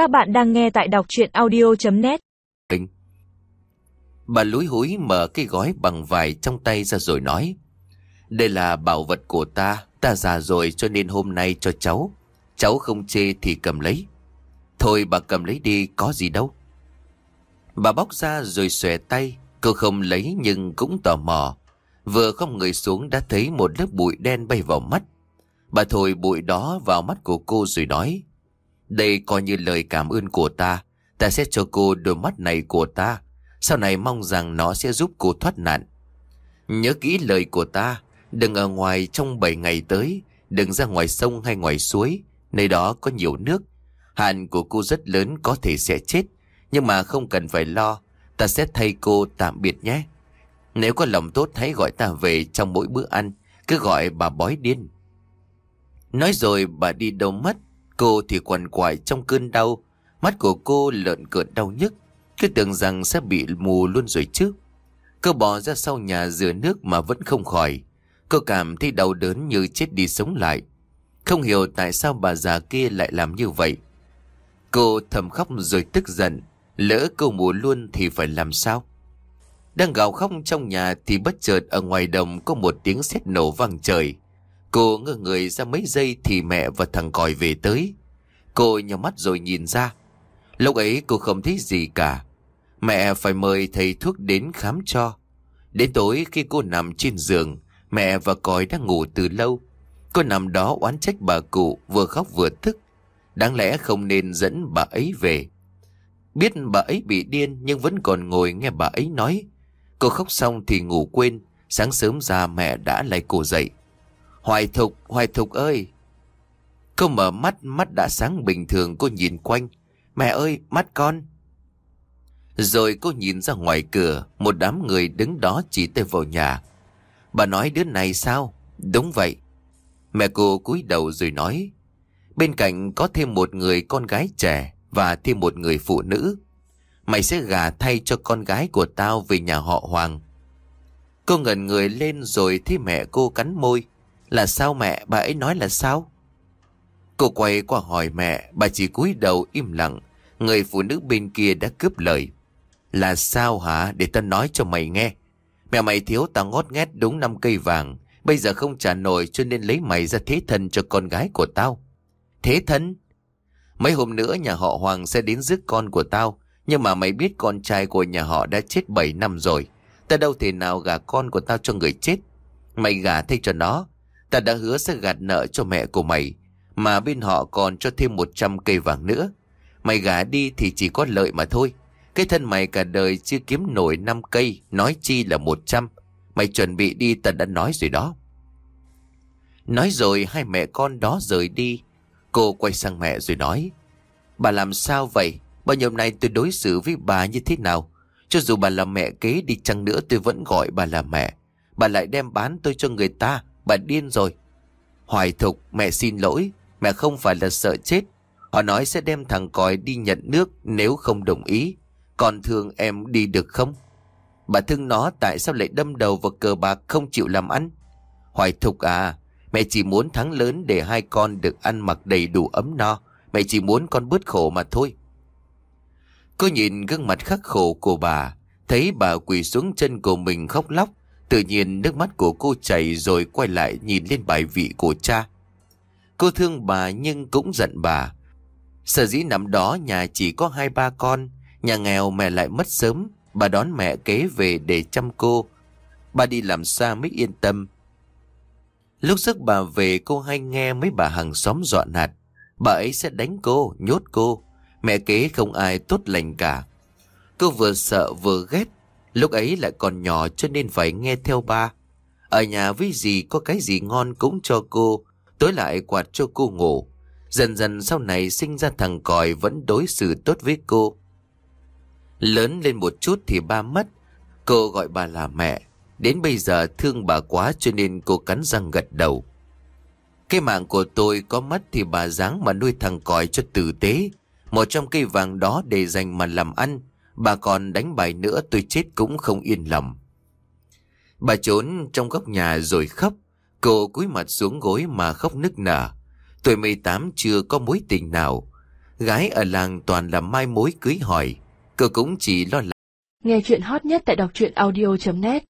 Các bạn đang nghe tại đọc chuyện audio.net Bà lúi húi mở cái gói bằng vải trong tay ra rồi nói, Đây là bảo vật của ta Ta già rồi cho nên hôm nay cho cháu. Cháu không chê thì cầm lấy. Thôi bà cầm lấy đi, có gì đâu. Bà bóc ra rồi xòe tay, Cô không lấy nhưng cũng tò mò. Vừa không người xuống đã thấy một lớp bụi đen bay vào mắt. Bà thổi bụi đó vào mắt của cô rồi nói đây coi như lời cảm ơn của ta. Ta sẽ cho cô đôi mắt này của ta. Sau này mong rằng nó sẽ giúp cô thoát nạn. Nhớ kỹ lời của ta. Đừng ở ngoài trong 7 ngày tới. Đừng ra ngoài sông hay ngoài suối. Nơi đó có nhiều nước. Hạn của cô rất lớn, có thể sẽ chết. Nhưng mà không cần phải lo. Ta sẽ thay cô tạm biệt nhé. Nếu có lòng tốt, hãy gọi ta về trong mỗi bữa ăn. Cứ gọi bà bói điên. Nói rồi bà đi đâu mất? Cô thì quằn quại trong cơn đau. Mắt của cô lợn cợn đau nhức. Cứ tưởng rằng sẽ bị mù luôn rồi chứ. Cô bỏ ra sau nhà rửa nước mà vẫn không khỏi. Cô cảm thấy đau đớn như chết đi sống lại. Không hiểu tại sao bà già kia lại làm như vậy. Cô thầm khóc rồi tức giận. Lỡ cô mù luôn thì phải làm sao? Đang gào khóc trong nhà Thì bất chợt ở ngoài đồng Có một tiếng sét nổ vang trời. Cô ngơ người ra mấy giây Thì mẹ và thằng còi về tới. Cô nhắm mắt rồi nhìn ra. Lúc ấy cô không thấy gì cả. Mẹ phải mời thầy thuốc đến khám cho. Đến tối khi cô nằm trên giường, Mẹ và còi đang ngủ từ lâu. Cô nằm đó oán trách bà cụ Vừa khóc vừa thức Đáng lẽ không nên dẫn bà ấy về. Biết bà ấy bị điên Nhưng vẫn còn ngồi nghe bà ấy nói. Cô khóc xong thì ngủ quên. Sáng sớm ra mẹ đã lại cô dậy. Hoài thục, hoài thục ơi. Cô mở mắt, mắt đã sáng bình thường cô nhìn quanh. Mẹ ơi, mắt con. Rồi cô nhìn ra ngoài cửa Một đám người đứng đó chỉ tay vào nhà. Bà nói đứa này sao? Đúng vậy. Mẹ cô cúi đầu rồi nói Bên cạnh có thêm một người con gái trẻ Và thêm một người phụ nữ. Mày sẽ gả thay cho con gái của tao Về nhà họ Hoàng. Cô ngẩn người lên rồi thấy mẹ cô cắn môi. Là sao mẹ? Bà ấy nói là sao? Cô quay qua hỏi mẹ, Bà chỉ cúi đầu im lặng. Người phụ nữ bên kia đã cướp lời. Là sao hả? Để ta nói cho mày nghe. Mẹ mày thiếu tao ngót nghét đúng năm cây vàng. Bây giờ không trả nổi cho nên lấy mày ra thế thân cho con gái của tao. Thế thân? Mấy hôm nữa nhà họ Hoàng sẽ đến rước con của tao. Nhưng mà mày biết con trai của nhà họ đã chết 7 năm rồi. Ta đâu thể nào gả con của tao cho người chết. Mày gả thay cho nó. Ta đã hứa sẽ gạt nợ cho mẹ của mày, Mà bên họ còn cho thêm 100 cây vàng nữa. Mày gả đi thì chỉ có lợi mà thôi. Cái thân mày cả đời chưa kiếm nổi 5 cây, Nói chi là 100 Mày chuẩn bị đi, ta đã nói rồi đó. Nói rồi, hai mẹ con đó rời đi. Cô quay sang mẹ rồi nói, Bà làm sao vậy? Bao nhiêu nay tôi đối xử với bà như thế nào? Cho dù bà là mẹ kế đi chăng nữa tôi vẫn gọi bà là mẹ. Bà lại đem bán tôi cho người ta. Bà điên rồi. Hoài thục, mẹ xin lỗi, Mẹ không phải là sợ chết. Họ nói sẽ đem thằng còi đi nhận nước Nếu không đồng ý. Còn thương em đi được không? Bà thương nó tại sao lại đâm đầu vào cờ bạc không chịu làm ăn? Hoài thục à Mẹ chỉ muốn thắng lớn để hai con được ăn mặc đầy đủ ấm no. Mẹ chỉ muốn con bớt khổ mà thôi. Cô nhìn gương mặt khắc khổ của bà, Thấy bà quỳ xuống chân của mình khóc lóc. Tự nhiên nước mắt của cô chảy rồi quay lại nhìn lên bài vị của cha. Cô thương bà nhưng cũng giận bà. Sở dĩ nằm đó nhà chỉ có hai ba con Nhà nghèo mẹ lại mất sớm Bà đón mẹ kế về để chăm cô. Bà đi làm xa mới yên tâm. Lúc sức bà về cô hay nghe mấy bà hàng xóm dọn hạt Bà ấy sẽ đánh cô, nhốt cô. Mẹ kế không ai tốt lành cả. Cô vừa sợ vừa ghét Lúc ấy lại còn nhỏ cho nên phải nghe theo ba. Ở nhà với gì có cái gì ngon cũng cho cô, Tối lại quạt cho cô ngủ. Dần dần sau này sinh ra thằng còi vẫn đối xử tốt với cô. Lớn lên một chút thì ba mất, Cô gọi bà là mẹ. Đến bây giờ thương bà quá cho nên cô cắn răng gật đầu. Cái mạng của tôi có mất thì bà dáng mà nuôi thằng còi cho tử tế. Một trong cây vàng đó để dành mà làm ăn. Bà còn đánh bài nữa tôi chết cũng không yên lòng. Bà trốn trong góc nhà rồi khóc. Cô cúi mặt xuống gối mà khóc nức nở. Tuổi 18 chưa có mối tình nào. Gái ở làng toàn là mai mối cưới hỏi. Cô cũng chỉ lo lắng. Nghe chuyện hot nhất tại đọc truyện audio.net